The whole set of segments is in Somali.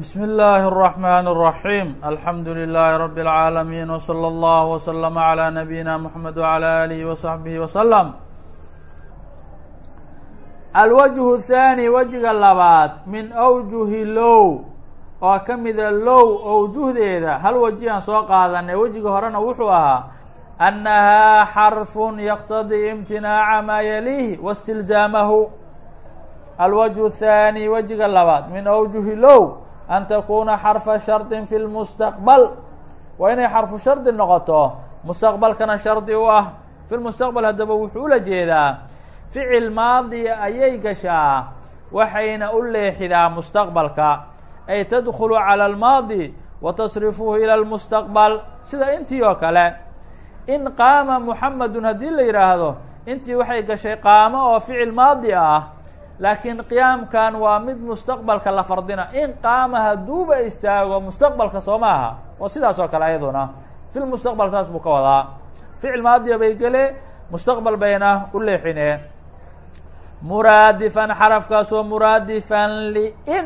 بsم الlh الرحمن الرحيم الحمd لله رب العاalمين وصلى الله وسلم على نبيinا محمد وعلى آله وصحبه وسلم الوجه الثاني wejiga labaad min أwjuhi low oo ka mida low owjuhdeeda hal wejigaan soo qaadanay wejiga horena wuxuu ahaa أنها xرف yqتضي امتinاaca ma yليه واsتilزاamhu الوجه الثاني wejiga labaad min أwjuhi low an takuna xarfa shardi fi lmustaqbal waa inay xarfu shardi noqoto mustaqbalkana shardi u ah fi lmustaqbal haddaba wuxuu ula jeedaa ficil maadiya ayay gashaa waxayna u leexidaa mustaqbalka ay tadkhulu calى almaadi wa tasrifuhu ilى lmustaqbal sida intii oo kale in qaama muxamedun haddii la yidhaahdo intii waxay gashay qaamo oo ficil maadi ah laakiin qiyaamkan waa mid mustaqbalka la fardina. In qaama hadduuba istaago mustaqbalka soo ma oo sidaas oo kale ayaduna fi lmustaqbal saas buu ka wadaa. Ficil maadiya bay gele mustaqbal bayna u leexine. Muraadifan xarafkaasoo muraadifan liin.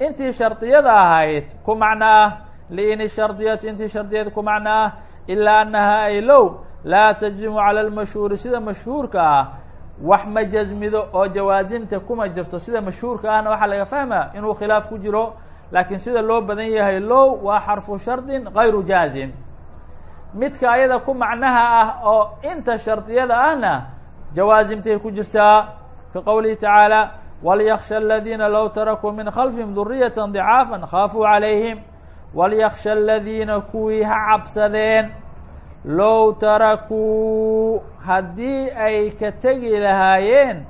Intii shardiyada ahayd ku macno ah liin shardiyati intii shardiyada ku macno ah ilaa annaha ay low laa tajzimu cala lmashhuuri sida mashhuurka ah wax ma jasmido oo jawaasimta kuma jirto. Sida mashhuurka ahna waxaa laga fahmaa inuu khilaaf ku jiro laakiin sida loo badan yahay low waa xarfu shardin gayru jaazim. Midka ayada ku macnaha ah oo inta shardiyada ahna jawaasimtay ku jirtaa ka qowlihi tacaala walyaksha aladiina low tarakuu min khalfihim duriyata dicaafa khaafuu calayhim. Walyaksha aladiina kuwii ha cabsadeen low tarakuu haddii ay ka tegi lahaayeen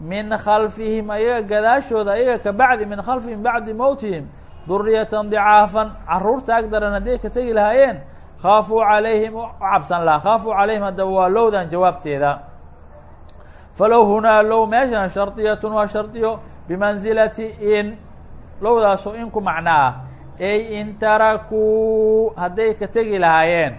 min khalfihim ayaga gadaashooda ayaga ka bacdi min khalfihim bacdi mowtihim duriyatan dicaafan carruurta agdaran haddii ay ka tegi lahaayeen khaafuu calayhim u cabsan laha khaafuu calayhim haddaba waa lowdan jawaabteeda. Falow hunaa low meeshan shardiyatun waa shardiyo bimansilati in lowdaasoo in ku macno ah ay in tarakuu hadday ka tegi lahaayeen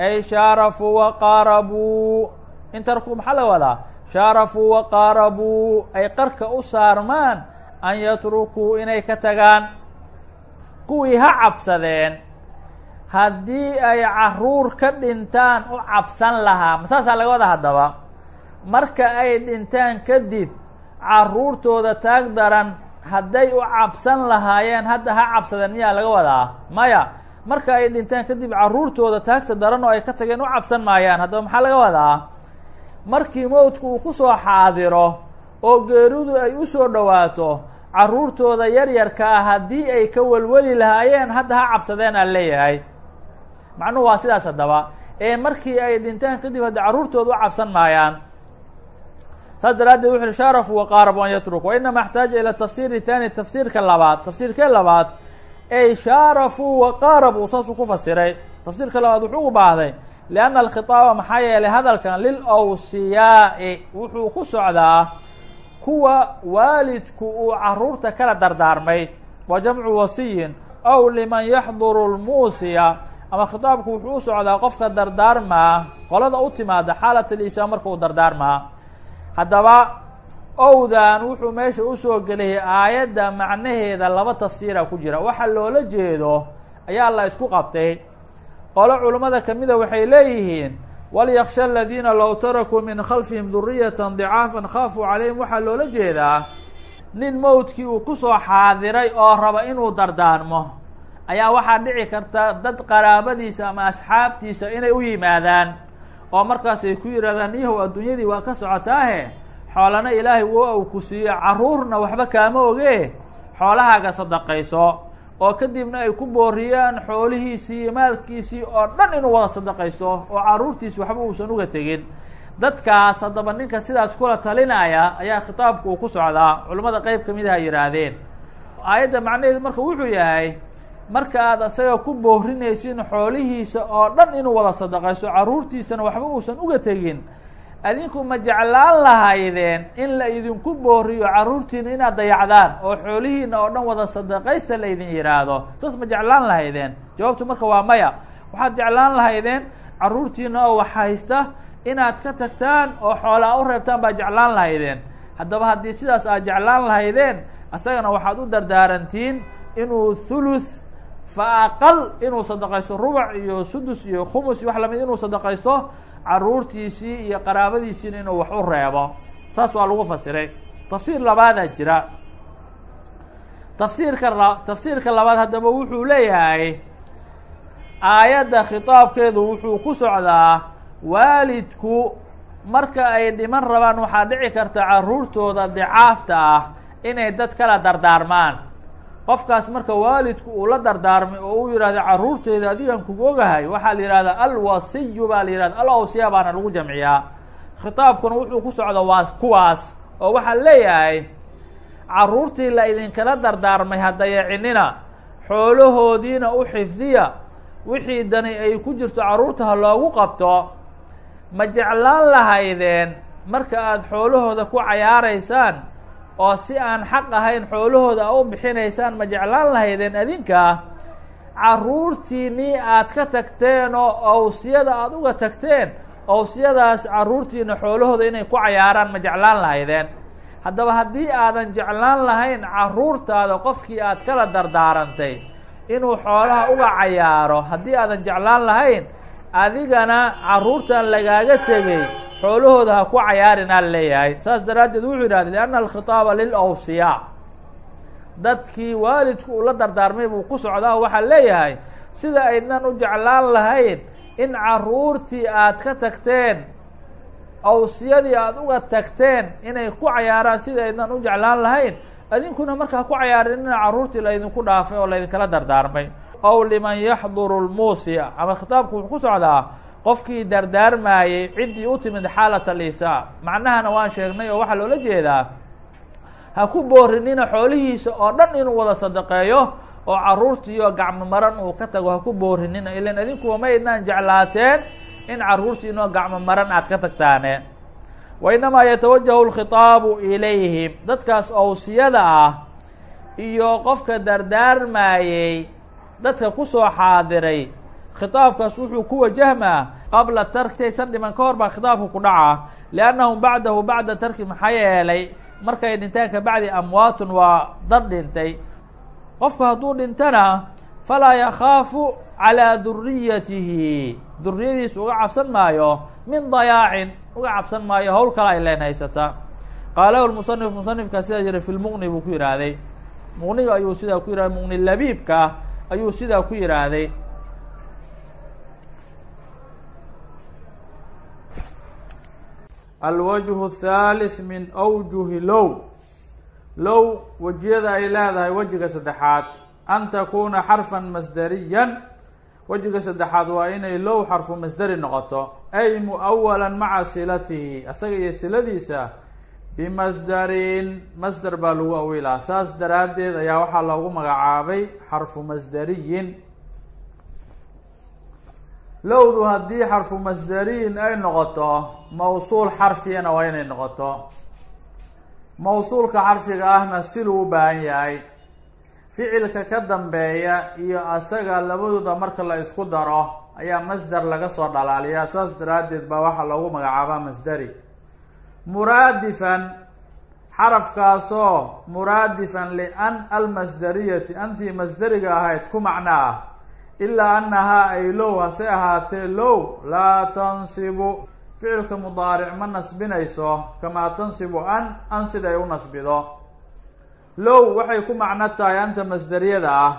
ay shaarafuu waqaarabuu in tarakuu maxaa laga wadaa? Shaarafuu waqaarabuu ay qarka u saarmaan an yatrukuu inay ka tagaan. Kuwii ha cabsadeen. Haddii ay carruur ka dhintaan u cabsan lahaa ma saasaa laga wadaa haddaba? Marka ay dhintaan kadib caruurtooda taag daran hadday u cabsan lahaayeen hadda ha cabsadeen miyaa laga wadaa? Maya marka ay dhintaan kadib caruurtooda taagta daran oo ay ka tageen u cabsan maayaan. Haddaba maxaa laga wadaa? Markii mowdku uu ku soo xaadiro oo geeridu ay u soo dhowaato caruurtooda yaryarka ah haddii ay ka welweli lahaayeen hadda ha cabsadeen aan leeyahay. Macnuhu waa sidaas haddaba. Ee markii ay dhintaan kadib hadda carruurtooda u cabsan maayaan saas daraaddeed wuxu uhi shaarafu waqaarabu an yatruku. Wa inama اxtaaja ilى tafsiri thani tafsiirka labaad tafsiirkee labaad ay shaarafuu waqaarabuu saasuu ku fasiray. Tafsiirka labaad wuxuu u baahday lianna alkhitaaba maxaa yeelay hadalkan lilawsiyaa'i wuxuu ku socdaa kuwa waalidku uu carruurta kala dardaarmay wa jamcu wasiyin aw liman yaxduru lmuusiya ama khitaabku wuxuu u socdaa qofka dardaarmaa qolada u timaada xaalat alisaa marka uu dardaarmaa. Haddaba owdan wuxuu meesha u soo geliyay aayadda macnaheeda laba tafsiira ku jira. Waxa loola jeedo ayaa la isku qabtay. Qolo culummada kamida waxay leeyihiin walyaksha aladiina low tarakuu min khalfihim duriyatan dicaafan khaafuu calayhim. Waxaa loola jeedaa nin mowdkii uu ku soo xaadiray oo raba inuu dardaarmo ayaa waxaa dhici karta dad qaraabadiisa ama asxaabtiisa inay u yimaadaan oo markaas ay ku yidhahdaan niyahow adduunyadii waa ka socotaahe xoolana ilaahay wo uu ku siiyo carruurna waxba kaama oge. Xoolahaaga sadaqayso oo kadibna ay ku booriyaan xoolihiisii iyo maalkiisii oo dhan inuu wada sadaqaysto oo carruurtiisi waxba uusan uga tegin. Dadkaas haddaba ninka sidaas kula talinaya ayaa khitaabku uu ku socdaa. Culimmada qeyb ka mid aha yidhaahdeen. Aayadda macnaheedu marka wuxuu yahay marka aad isaga ku boorinaysin xoolihiisa oo dhan inuu wada sadaqaysto carruurtiisana waxba uusan uga tegin adinku ma jeclaan lahaydeen in la idinku booriyo carruurtiina inaad dayacdaan oo xoolihiina oo dhan wada sadaqaysta la idin yidhaahdo saas ma jeclaan lahaydeen jawaabtu marka waa maya. Waxaad jeclaan lahaydeen carruurtiina oo wax haysta inaad ka tagtaan oo xoolaa u reebtaan baa jeclaan lahaydeen haddaba haddii sidaas aad jeclaan lahaydeen isagana waxaad u dardaarantiin inuu thuluth fa aqal inuu sadaqaysto rubac iyo sudus iyo khumus iyo wax la mid inuu sadaqaysto caruurtiisii iyo qaraabadiisiina inuu wax u reebo. Saas waa lagu fasiray. Tafsiir labaadaa jira. Tafsiirka tafsiirka labaad haddaba wuxuu leeyahay aayadda khitaabkeedu wuxuu ku socdaa waalidku marka ay dhiman rabaan waxaa dhici karta caruurtooda dicaafta ah inay dad kala dardaarmaan qofkaas marka waalidku uu la dardaarmay oo uu yihahdo caruurteeda adigan kugu ogahay waxaa la yihahdaa alwasiyu baa la yihahda alawsiya baana lagu jamciyaa. Khitaabkuna wuxuu ku socda waa kuwaas oo waxaa leeyahay caruurtii la idinkala dardaarmay hadayacinina xoolahoodiina u xifdiya wixii dani ay ku jirto carruurta ha loogu qabto ma jeclaan lahaydeen marka aada xoolahooda ku cayaaraysaan oo si aan xaq ahayn xoolahooda a u bixinaysaan ma jeclaan lahaydeen adinka? Carruurtiinnii aad ka tagteen oo awsiyada aada uga tagteen awsiyadaas carruurtiina xoolahooda inay ku cayaaraan ma jeclaan lahaydeen? Haddaba haddii aadan jeclaan lahayn carruurtaada qofkii aad kala dardaarantay inuu xoolaha uga cayaaro haddii aadan jeclaan lahayn adigana carruurtan lagaaga tegey xoolahooda ha ku cayaarinaa leeyahay. Saas daraaddeed wuxuu yidhahda lianna alkhitaaba lilawsiyaa. Dadkii waalidku uu la dardaarmay buu ku socdaa waxaa leeyahay sida aydnan u jeclaan lahayn in carruurtii aad ka tagteen awsiyadii aada uga tagteen inay ku cayaaraan sida aydnan u jeclaan lahayn adinkuna markaa ku cayaarin ina carruurtii laydinku dhaafay oo laydinkala dardaarmay. Ow liman yaxduru lmuusia ama khitaabku wuxuu ku socdaa qofkii dardaarmaayey ciddii u timid xaalat alisaa macnahana waan sheegnay oo waxaa loola jeedaa ha ku boorinina xoolihiisa oo dhan inuu wada sadaqeeyo oo carruurtiioo gacmo maran uu ka tago ha ku boorinina ilan adinkuwa ma aydnaan jeclaateen in carruurtiinoo gacmo maran aad ka tagtaane. Wa inamaa yatawajahu lkhitaabu ilayhim dadkaas owsiyada ah iyo qofka dardaarmaayey dadka ku soo xaadiray khitaabkaas wuxuu ku wajahmaa qabla tarktaysan dhiman ka hor baa khitaabka ku dhaca liannahum bacdahu bacda tarki maxaa yeelay markay dhintaan kabacdi amwaatun waa dad dhintay. Qofku hadduu dhintana falaa yakhaafu calaa duriyatihi duriyadiisa uga cabsan maayo min dayaacin uga cabsan maayo hawl kale ay leen haysata. Qaalahu lmusanif musanifkaa sidaa jira fi lmuqni buu ku yidhaahday. Muqniga ayuu sidaa ku yihahday muqni labiibka ayuu sidaa ku yidhaahday alwajhu الthalith min awjuhi low. Low wejiyada ay leedahay wejiga saddexaad. An takuna xarfan masdariyan. Wejiga saddexaad waa inay low xarfu masderi noqoto. Ay muawalan maca silatihi. Isaga iyo siladiisa bimasdarin. Masder baa lagu awilaa saas daraaddeed ayaa waxaa loogu magacaabay xarfu masdariyin lowdu haddii xarfu masdariyin ay noqoto mawsuul xarfiyana waa inay noqoto. Mawsuulka xarfiga ahna siluu u baahan yahay. Ficilka ka dambeeya iyo asaga labadooda marka la isku daro ayaa masder laga soo dhalaaliyaa. Saas daraaddeed baa waxaa loogu magacaabaa masderi muraadifan xarafkaasoo muraadifan lian almasderiyati antii masderiga ahayd ku macno ah ilaa annahaa ay low hase ahaatee low laa tansibu. Ficilka mudaaric ma nasbinayso kamaa tansibu an an siday u nasbido. Low waxay ku macno tahay anta masderiyada ah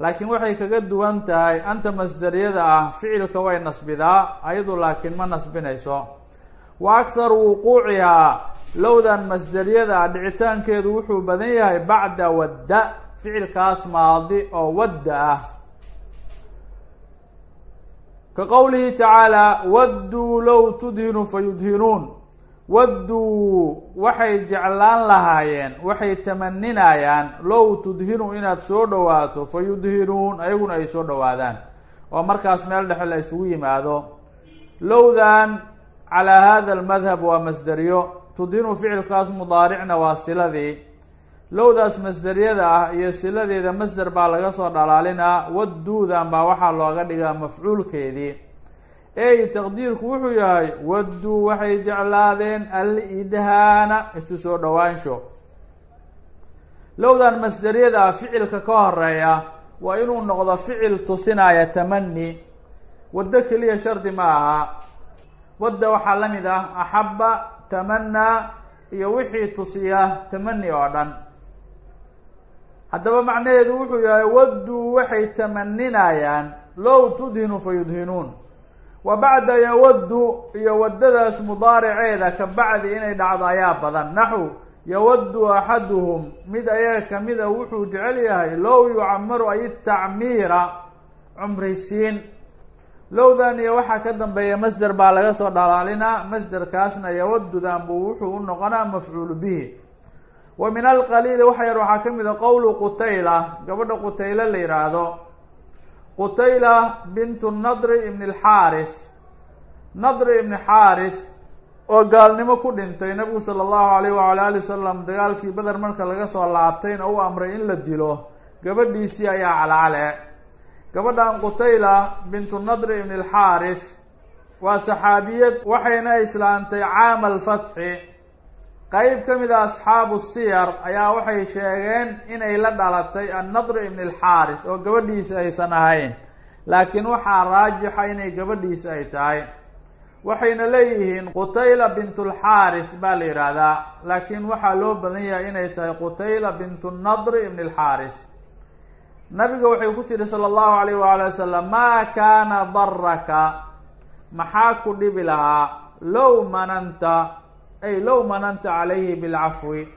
laakiin waxay kaga duwan tahay anta masderiyada ah ficilka way nasbidaa ayadu laakiin ma nasbinayso. Wa akharu wuquucihaa lowdan masderiyada ah dhicitaankeedu wuxuu badan yahay bacda wadda ficilkaas maadi oo wadda ah ka qowlihi tacaalaa wadduu low tudhinu fayudhinuun wadduu waxay jeclaan lahaayeen waxay tamaninayaan low tudhinu inaad soo dhowaato fa yudhinuun ayaguna ay soo dhowaadaan. Oo markaas meel dhexe la isugu yimaado. Lowdan calaa hada almadhab waa masderiyo tudhinu ficilkaas mudaaricna waa siladii lowdaas masderiyada ah iyo siladeeda masder baa laga soo dhalaalinaa wadduudan baa waxaa looga dhigaa mafcuulkeedii. Ey taqdiirku wuxuu yahay wadduu waxay jeclaadeen al-idhaana isu soo dhowaansho. Lowdan masderiyada ah ficilka ka horreeya waa inuu noqdo ficil tusinaya tamani waddo keliya shardi ma aha. Wadda waxaa la mid ah axabba tamanaa iyo wixii tusiya tamani oo dhan haddaba macnaheedu wuxuu yahay wadduu waxay tamaninayaan low tudhinu fa yudhinuun. Wa bacda yawaddu iyo waddadaas mudaariceeda ka bacdi inay dhacdo ayaa badan. Naxu yawaddu axaduhum mid ayaga kamida wuxuu jecel yahay low yucamaru ay tacmiira cumrisiin. Lowdan iyo waxaa ka dambeeya masder baa laga soo dhalaalinaa masderkaasna yawadudan buu wuxuu u noqonaa mafcuulu bihi wa min alqaliili waxa yar waxaa ka mid a qowlu qutayla. Gabadha qutayla la yihaahdo qutayla bintu nadri ibni alxaaris nadri ibni xaaris oo gaalnimo ku dhintay nabigu sala allahu alayh wala ali wasalam dagaalkii beder marka laga soo laabtayna u amray in la dilo. Gabadhiisii ayaa calcale gabadhan qutayla bintu nadri ibni alxaaris waa saxaabiyad waxayna islaantay caama alfatxi qeyb ka mid a asxaabu siyar ayaa waxay sheegeen inay la dhalatay annadri ibni alxaaris oo gabadhiisa aysan ahayn. Laakiin waxaa raajixa inay gabadhiisa ay tahay. Waxayna leeyihiin qutayla bintulxaaris baa la yidhaahdaa. Laakiin waxaa loo badan yahay inay tahay qutayla bintu nadri ibni alxaaris nabiga waxay ku tiri sala allahu alayh waali wasalam maa kaana daraka maxaa ku dhibi lahaa? Low mananta ay low mananta calayhi bilcafwi.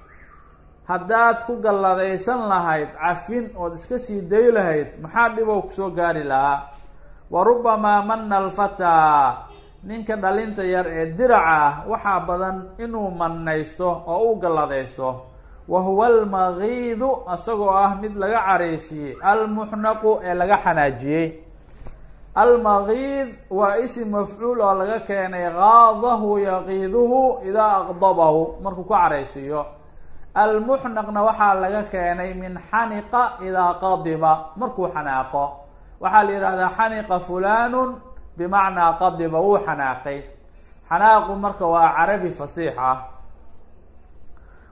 Haddaad ku galladaysan lahayd cafin ood iska sii day lahayd maxaa dhibow ku soo gaari lahaa? Wa rubamaa mana alfataa ninka dhalinta yar ee diraca ah waxaa badan inuu mannaysto oo u galladaysto. Wa huwa almagiidu isagoo ah mid laga careysiiyey almuxnaqu ee laga xanaajiyey almagiid waa isim mafcuul oo laga keenay gaadahu yaqiiduhu idaa aqdabahu. Markuu ku careysiiyo almuxnaqna waxaa laga keenay min xaniqa idaa qadiba. Markuu xanaaqo waxaa la yidhahdaa xaniqa fulanun bimacnaa qadiba. Wuu xanaaqay. Xanaaqu marka waa carabi fasiix ah.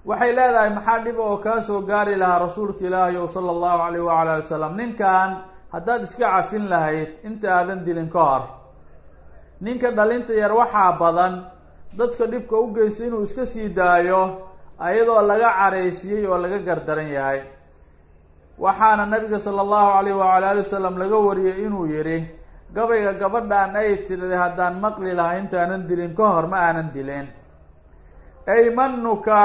Waxay leedahay maxaa dhib oo kaa soo gaari lahaa rasuulka ilaahi sala allahu alayh waala ali wasalam ninkan haddaad iska cafin lahayd inta aadan dilin ka hor. Ninka dhalinta yar waxaa badan dadka dhibka u geysta inuu iska sii daayo ayadoo laga caraysiiyey oo laga gardaran yahay. Waxaana nabiga sala allahu alayh waala ali wasalam laga wariyey inuu yihi gabayga gabadhan ay tiriday haddaan maqli lahaa intaanan dilin ka hor ma aanan dilin. Aymanuka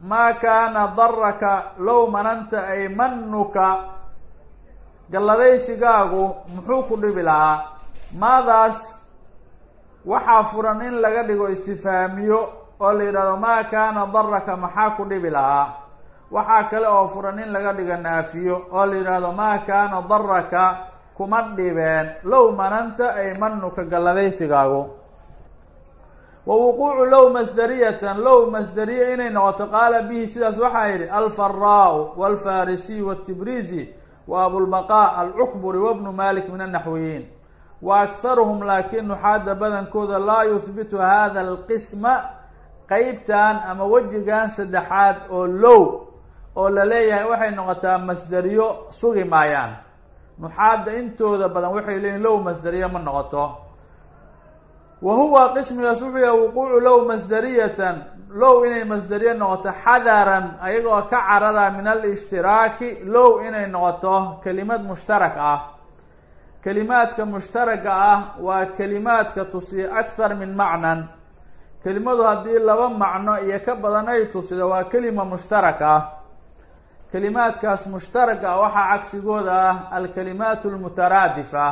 maa kaana daraka low mananta aymanuka galladaysigaagu muxuu ku dhibi lahaa? Maadaas waxaa furan in laga dhigo istifaamiyo oo la yidhahdo maa kaana daraka maxaa ku dhibi lahaa? Waxaa kale oo furan in laga dhigo naafiyo oo la yidhaahdo maa kaana daraka kuma dhibeen low mananta aymanuka galladaysigaagu wa wuquucu low masdariyatan low masdariya inay noqoto qaala bihi sidaas waxaa yidhi alfaraau walfarisiy watibrizi wa abulbaqaa alcukburi wabnu malik min annaxwiyiin wa akharuhum laakiin nuxaada badankooda laa yuhbitu hada alqisma qeybtan ama wejigan saddexaad oo low oo la leeyahay waxay noqotaa masdariyo sugi maayaan. Nuxaadda intooda badan waxay leeyihiin low masdariyo ma noqoto. Wa huwa qismigaas wuxuu yahay wuquucu low masdariyatan low inay masdariyo noqoto xadaran ayagoo ka carara min alishtiraaki low inay noqoto kelimad mushtarak ah. Kelimaadka mushtaraga ah waa kelimaadka tusiya akthar min macnan. Kelimadu haddii laba macno iyo ka badan ay tusido waa kelima mushtarak ah. Kelimaadkaas mushtaraga ah waxaa cagsigooda ah alkalimaat almutaraadifa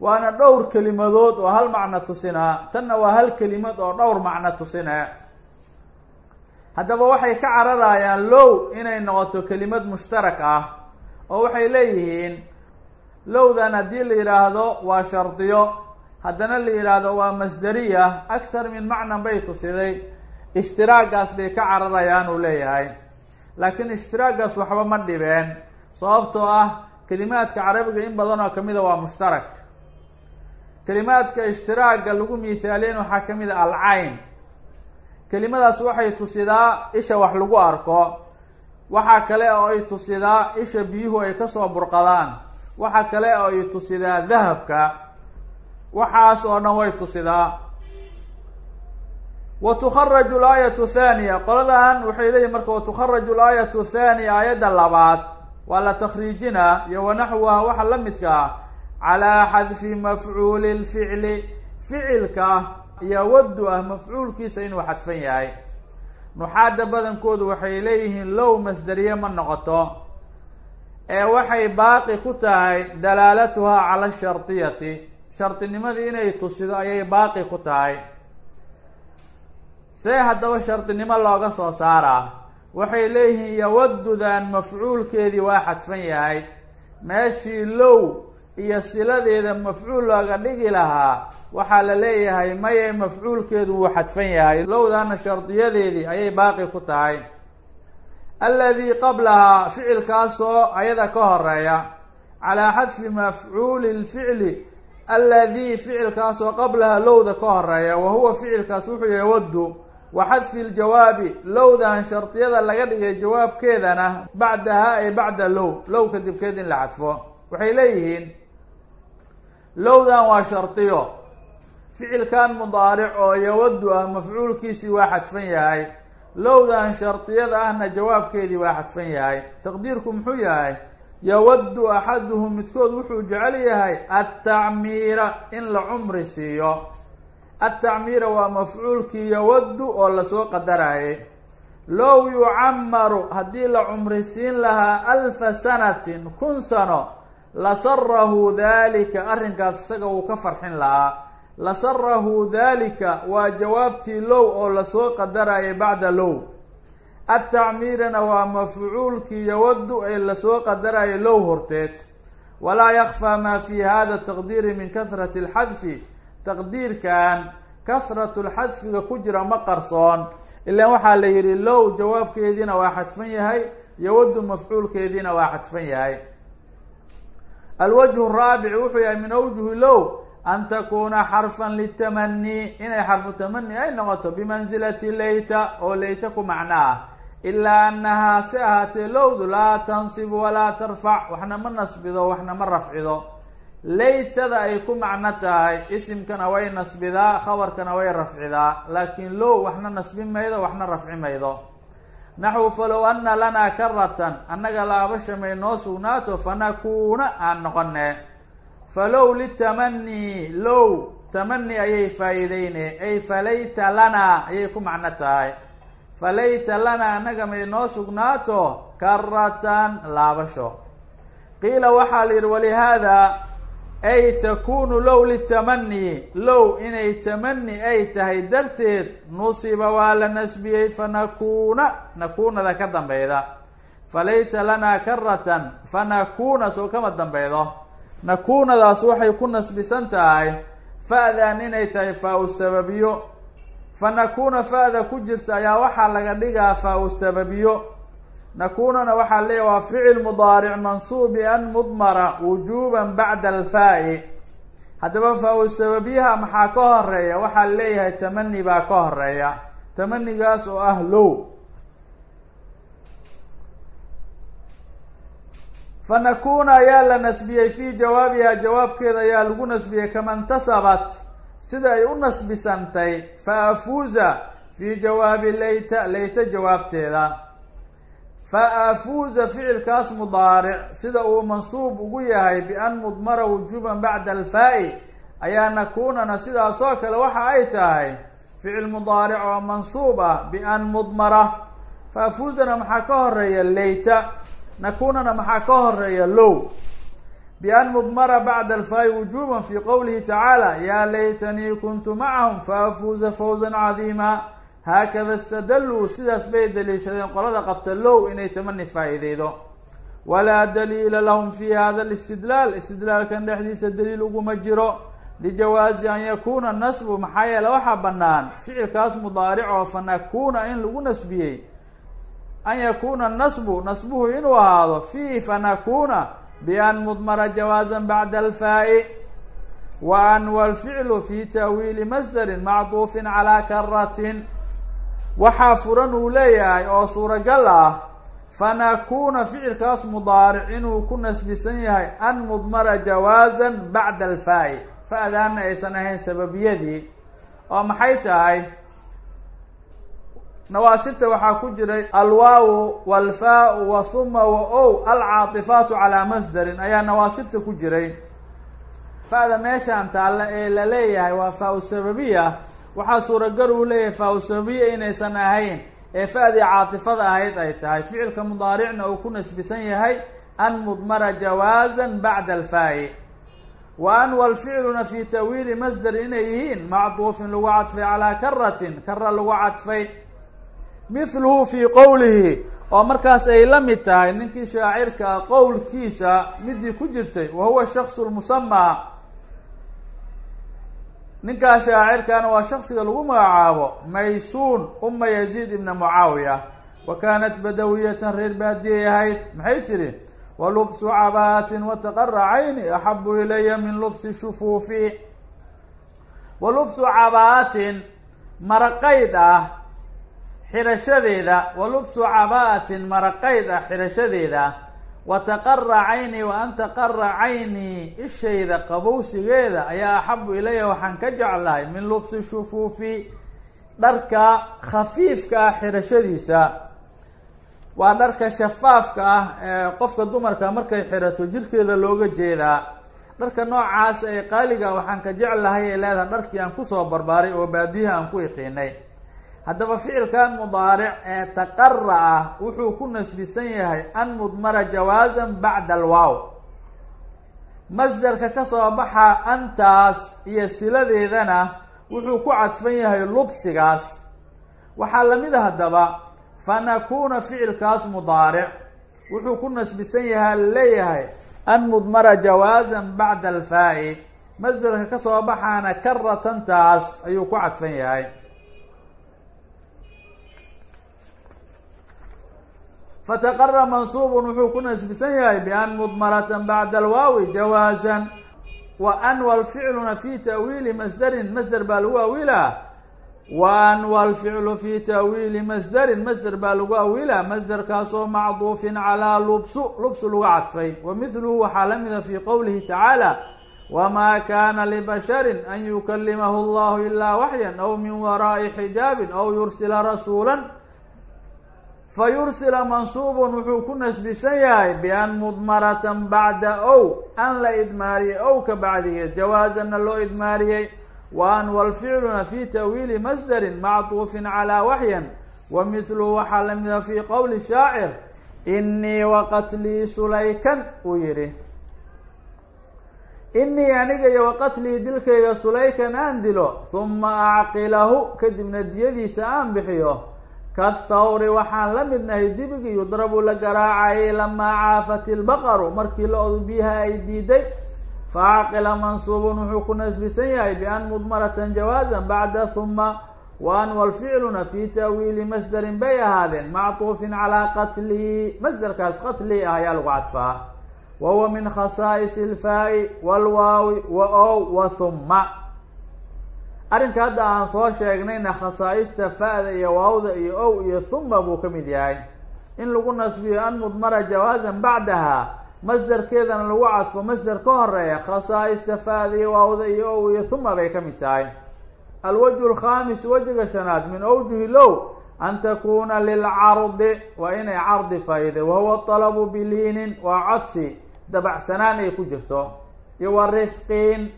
waana dhowr kelimadood oo hal macno tusinaa tanna waa hal kelimad oo dhowr macno tusine haddaba waxay ka cararayaan low inay noqoto kelimad mushtarak ah oo waxay leeyihiin lowdan haddii la yidhaahdo waa shardiyo haddana la yidhaahdo waa masdariya akthar min macnan bay tusiday. Ishtiraagaas bay ka cararayaan uu leeyahay. Laakiin ishtiraagaas waxba ma dhibeen sababtoo ah kelimaadka carabiga in badan oo kamida waa mushtarak. Kelimaadka ishtiraaga lagu mihaaliyen waxaa ka mid a alcayn kelimadaas waxay tusidaa isha wax lagu arko. Waxaa kale oo ay tusidaa isha biyuhu ay ka soo burqadaan. Waxa kale oo ay tusidaa dahabka. Waxaas oo dhan way tusidaa. Wa tukharaju alaayatu thaniya qoladan waxay leeyihiin marka wa tukharaju alaayatu thaniya aayadda labaad waa la takriijinaa iyo wanaxwaha waxa la midka ah calaa xadfi mafcuuli lficli ficilka yawadu ah mafcuulkiisa inuu xadfan yahay. Nuxaadda badankoodu waxay leeyihiin low masderiye ma noqoto ee waxay baaqi ku tahay dalaalatuhaa cala shardiyati shardinimadii inay tusido ayay baaqi ku tahay. See haddaba shardinimo looga soo saaraa waxay leeyihiin yawadudan mafcuulkeedii waa xadfan yahay. Meeshii low iyo siladeeda mafcuul looga dhigi lahaa waxaa la leeyahay maye mafcuulkeedu wuu xadfan yahay. Lowdana shardiyadeedii ayay baaqi ku tahay. Alladii qablahaa ficilkaasoo ayada ka horreeya calaa xadfi mafcuuli lficli alladii ficilkaasoo qablahaa lowda ka horreeya wa huwa ficilkaas wuxuu yahay waddu wa xadfi ljawaabi lowdan shardiyada laga dhigay jawaabkeedana bacdaha ay bacda low low kadibkeed in la xadfo. Waxay leeyihiin lowdan waa shardiyo ficilkan mudaaric oo yawadu ah mafcuulkiisii waa xadfan yahay. Lowdan shardiyada ahna jawaabkeedii waa xadfan yahay. Taqdiirku muxuu yahay yawaddu axaduhum midkood wuxuu jecel yahay attacmiira in la cumri siiyo. Attacmiira waa mafcuulkii yawaddu oo la soo qadarayay low yucamaru haddii la cumri siin lahaa alfa sanatin kun sano lasarahu dalika arrinkaas isaga uu ka farxin lahaa. Lasarahu dalika waa jawaabtii low oo la soo qadarayay bacda low. Attacmiirana waa mafcuulkii yawaddu ee la soo qadarayay low horteed. Walaa yakfaa maa fi hada taqdiiri min kahrati alxadfi taqdiirkan kahratu lxadfiga ku jira ma qarsoon. Ilaan waxaa la yihi low jawaabkeediina waa xadfan yahay yawaddu mafcuulkeediina waa xadfan yahay alwajhu raabic wuxuu yahay min awjuhi low an takuna xarfan litamani inay xarfu tamani ay noqoto bimansilati layta oo layta ku macno ah ilaa annahaa si ahaatee lowdu laa tansibu walaa tarfac waxna ma nasbido waxna ma rafcido laytada ay ku macno tahay isimkana way nasbidaa khabarkana way rafcidaa laakiin low waxna nasbi maydo waxna rafci maydo naxwu falow ana lanaa karatan annaga laabasha may noo sugnaato fanakuuna aan noqone falow litamani low tamani ayay faa'iideyne ay falayta lanaa ayay ku macno tahay falayta lanaa annaga may noo sugnaato karatan laabasho qiila waxaa la yidhi walihaada ay takunu low litamani low inay tamani ay tahay darteed nusiba waa la nasbiyey fanakuuna nakuunada ka dambeyda falayta lanaa karatan fanakuuna soo kama dambeydo nakuunadaas waxay ku nasbisan tahay fa-dan inay tahay faa-u sababiyo. Fanakuuna fa-da ku jirta ayaa waxaa laga dhigaa faa-u sababiyo nakunana waxaa leeyahy waa ficil mudaaric mansuub bian mudmara wujuban bacda alfaa-i. Haddaba faa-u maxaa ka horreeya waxaa leeyahay tamani baa ka horreeya tamanigaas oo ah low. Fanakuna ayaa la nasbiyey fii jawaabiha jawaabkeeda ayaa lagu nasbiyey kama intasabat sida ay u nasbisantay fa afuuza fii jawaabi layta layta jawaabteeda fa afuuza ficilkaas mudaaric sida uu mansuub ugu yahay bian mudmara wujuban bacda alfaa-i ayaa nakunana sidaas oo kale waxa ay tahay ficil mudaaric oo mansuub ah bian mudmara fa afuuzana maxaa ka horreeya layta nakunana maxaa ka horreeya low bian mudmara bacda alfaa-i wujuban fi qowlihi tacaala yaa laytanii kuntu macahum fa afuuza fawzan cadiima haakada istadalluu sidaas bay daliishadeen qolada qabta low inay tamani faa-iideydo walaa daliila lahum fi hada alistidlaal istidlaalkan dhexdiisa daliil uguma jiro lijawaazi an yakuna nasbu maxaa yeele waxaa bannaan ficilkaas mudaaric oo fanakuna in lagu nasbiyey an yakuna nasbu nasbuhu inuu ahaado fiihi fanakuna bian mudmara jawaazan bacda alfaa-i wa an walficlu fi taawiili masdarin macduufin calaa karatin waxaa furan uu leeyahay oo suuragal ah fanakuna ficilkaas mudaaric inuu ku nasbisan yahay an mudmara jawaazan bacda alfaa'i. Fa-daana aysan ahayn sababiyadii oo maxay tahay? Nawaasibta waxaa ku jiray alwaawu walfaau wa huma wa ow alcaatifaatu calaa masdarin ayaa nawaasibta ku jiray. Fa-da meeshaan taalla ee la leeyahay waa faa-u sababiya waxaa suuragal uu leeyahay faa-u sababiya inaysan ahayn ee fa-dii caatifada ahayd ay tahay. Ficilka mudaaricna uu ku nasbisan yahay an mudmara jawaazan bacda alfaa'i. Wa an walficluna fi tawiili masder inay yihiin macduufin lagu cadfay calaa karatin kara lagu cadfay. Mithluhu fii qowlihi oo markaas ay la mid tahay ninkii shaacirka ah qowlkiisa midii ku jirtay wa huwa shaksu lmusamaa ninkaas shaacirkana waa shaksiga lagu magacaabo maysuun uma yaziid ibna mucaawiya. Wa kaanat badawiyatan reer baadiyay ahayd. Maxay tiri? Wa lubsu cabaatin wataqara cayni axabu ilaya min lubsi shufuufi. Wa lubsu cabaatin maraqayd ah xirashadeeda. Wa lubsu cabaatin maraqayd ah xirashadeeda wa taqara cayni wa an taqara cayni. Ishayda qabowsigeeda ayaa axabu ilaya waxaan ka jeclahay min lubsi shufuufi dharka khafiifka ah xirashadiisa. Waa dharka shafaafka ah ee qofka dumarka markay xirato jirkeeda looga jeedaa dharka noocaas ee qaaliga waxaan ka jeclahay ay leedahay dharkii aan ku soo barbaaray oo baadiyaha aan ku iqiinay haddaba ficilkan mudaaric ee taqara ah wuxuu ku nasbisan yahay an mudmara jawaazan bacda alwaaw. Masderka ka soo baxa antaas iyo siladeedana wuxuu ku cadfan yahay lubsigaas. Waxaa la mid a haddaba fanakuna ficilkaas mudaaric. Wuxuu ku nasbisan yahay la leeyahay an mudmara jawaazan bacda alfaa'i. Masderka ka soo baxaana karatantaas ayuu ku cadfan yahay fataqara mansuubun wuxuu ku nasbisan yahay bian mudmaratan bacda alwaawi jawaazan wa an walficluna fi ta'wiili masderin masder baa lagu awilaa wa an walficlu fi ta'wiili masderin masder baa lagu awilaa masderkaasoo macduufin calaa lubsu lubsu lagu cadfay wa midluhu waxaa la mida fi qowlihi tacaala wma kana libasharin an yukalimahu allahu ilaa waxyan aw min waraa'i xijaabin aw yursila rasuula fayursila mansuubun wuxuu ku nasbisan yahay bian mudmaratan bacda ow an la idmaariyey ow ka bacdigeed jawaazanna loo idmaariyey wa an walficluna fi ta'wiili masderin macduufin calaa waxyan wa mithluhu waxaa la mida fi qowli shaacir inii waqatlii sulaykan uu yihi inii aniga iyo waqatlii dilkayga sulaykan aan dilo huma acqilahu kadibna diyadiisa aan bixiyo kathawri waxaan la midnahay dibigi yudrabu la garaacayay lamaa caafat ilbaqaru. Markii lo-du biyaha ay diiday faacqila mansuubun wuxuu ku nasbisan yahay bian mudmaratan jawaazan bacda huma wa an walficluna fi ta'wiili masderin bay ahaadeen mactuufin calaa qatlii masderkaas qatlii ah ayaa lagu cadfaa. Wa min khasaa'isi ilfaa'i walwaawi wa ow wa huma arrinka hadda aan soo sheegnayna khasaa'ista fa-da iyo waawda iyo ow iyo huma buu ka mid yahay. In lagu nasbiyo an mudmara jawaazan bacdaha masderkeedana lagu cadfo masder ka horreeya khasaa'ista fa-da iyo waawda iyo ow iyo huma bay ka mid tahay. Alwajhu alkhamis wejiga shanaad min awjuhi low an takuna lilcardi waa inay cardi fayday wahuwa talabu biliinin waa codsi dabacsanaan ay ku jirto. Iyo wa rifqiin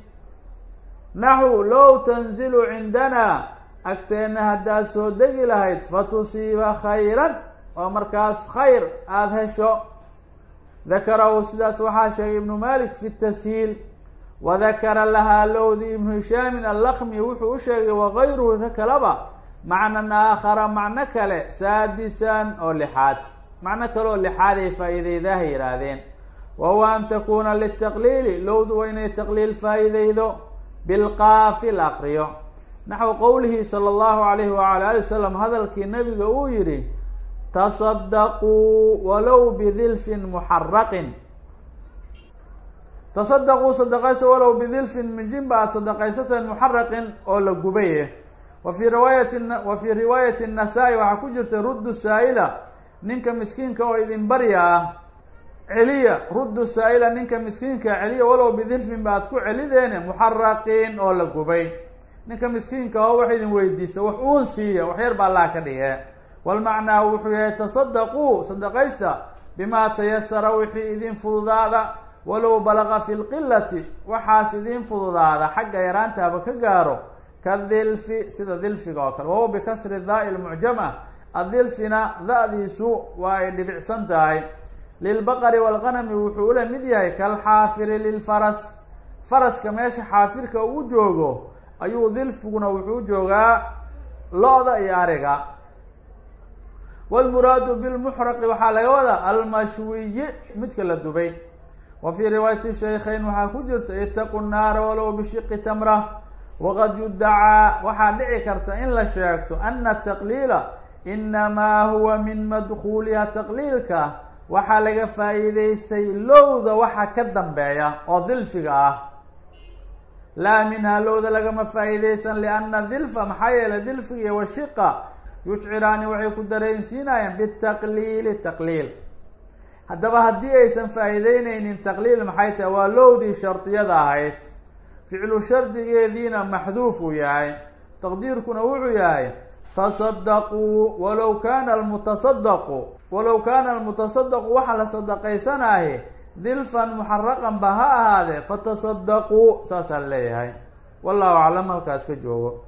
naxu low tanzilu cindana agteenna haddaad soo degi lahayd fatusiiba khayran oo markaas khayr aada hesho. Dakarahu sidaas waxaa sheegay ibnu malik fi tashiil wadakara lahaa lowdi ibnu hishaamin allakmi wuxuu u sheegay wagayruhu ka kalaba macnan aakhara macno kale saadisan oo lixaad macno kale oo lixaad ay faa-iideydaha yihaahdeen wa huwa an takuna litaqliili lowdu waa inay taqliil faa-iideydo bilqaafi la aqriyo. Naxwu qowlihi sala allahu alayhi wala ali wasalam hadalkii nabiga uu yihi tasadaquu walow bidilfin muxaraqin tasadaquu sadaqaysa walow bidilfin minjinba aada sadaqaysateen muxaraqin oo la gubaye. Wa fii riwaayati wa fii riwaayati الnasaa-i waxaa ku jirta ruddu saa'ila ninka miskiinka oo idin barya ah celiya ruddu saa-ila ninka miskiinka celiya walow bidilfin ba ad ku celideene muxaraqiin oo la gubay ninka miskiinka oo wax idin weydiista wax uun siiya wax yar ba allah ka dhige walmacnaa wuxuu yahay tasadaquu sadaqaysta bimaa tayasara wixii idin fududaada walow balaga fi lqilati waxaas idin fududaada xagga yaraantaaba ka gaaro kadilfi sida dilfiga oo kale. Wahuwa bikasri daa lmucjama adilfina da-diisu waa ay dhibicsan tahay lilbaqari waalganami wuxuu ula mid yahay kalxaafiri lilfaras faraska meesha xaafirka uu joogo ayuu dilfiguna wuxuu joogaa lo-da iyo ariga wlmuraadu bilmuxraqi waxaa laga wadaa almashwiyi midka la dubay wa fii riwaayati shaykhayn waxaa ku jirta itaqu naara walow bishiqi tamra waqad yudacaa waxaa dhici karta in la sheegto ana taqliila inamaa huwa min madkuuliha taqliilka waxaa laga faa'iidaystay lowda waxa ka dambeeya oo dilfiga ah. Laa minhaa lowda lagama faa'iidaysan lianna dilfa maxaa yeelay dilfiga iyo washiqa yushciraani waxay ku dareensiinayaan bitaqliili taqliil. Haddaba haddii aysan faa'iideyneynin taqliil maxay tahay? Waa lowdii shardiyada ahayd. Ficlu shardigeediina maxduuf uu yahay. Taqdiirkuna wuxuu yahay tasadaquu walow kana almutasadaqu walow kaana almutasadaqu waxa la sadaqaysanaaye dilfan muxaraqan ba ha ahaadee fatasadaquu saasaa leeyahay. Wallahu aclam halkaas ka joogo